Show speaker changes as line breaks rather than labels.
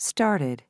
started.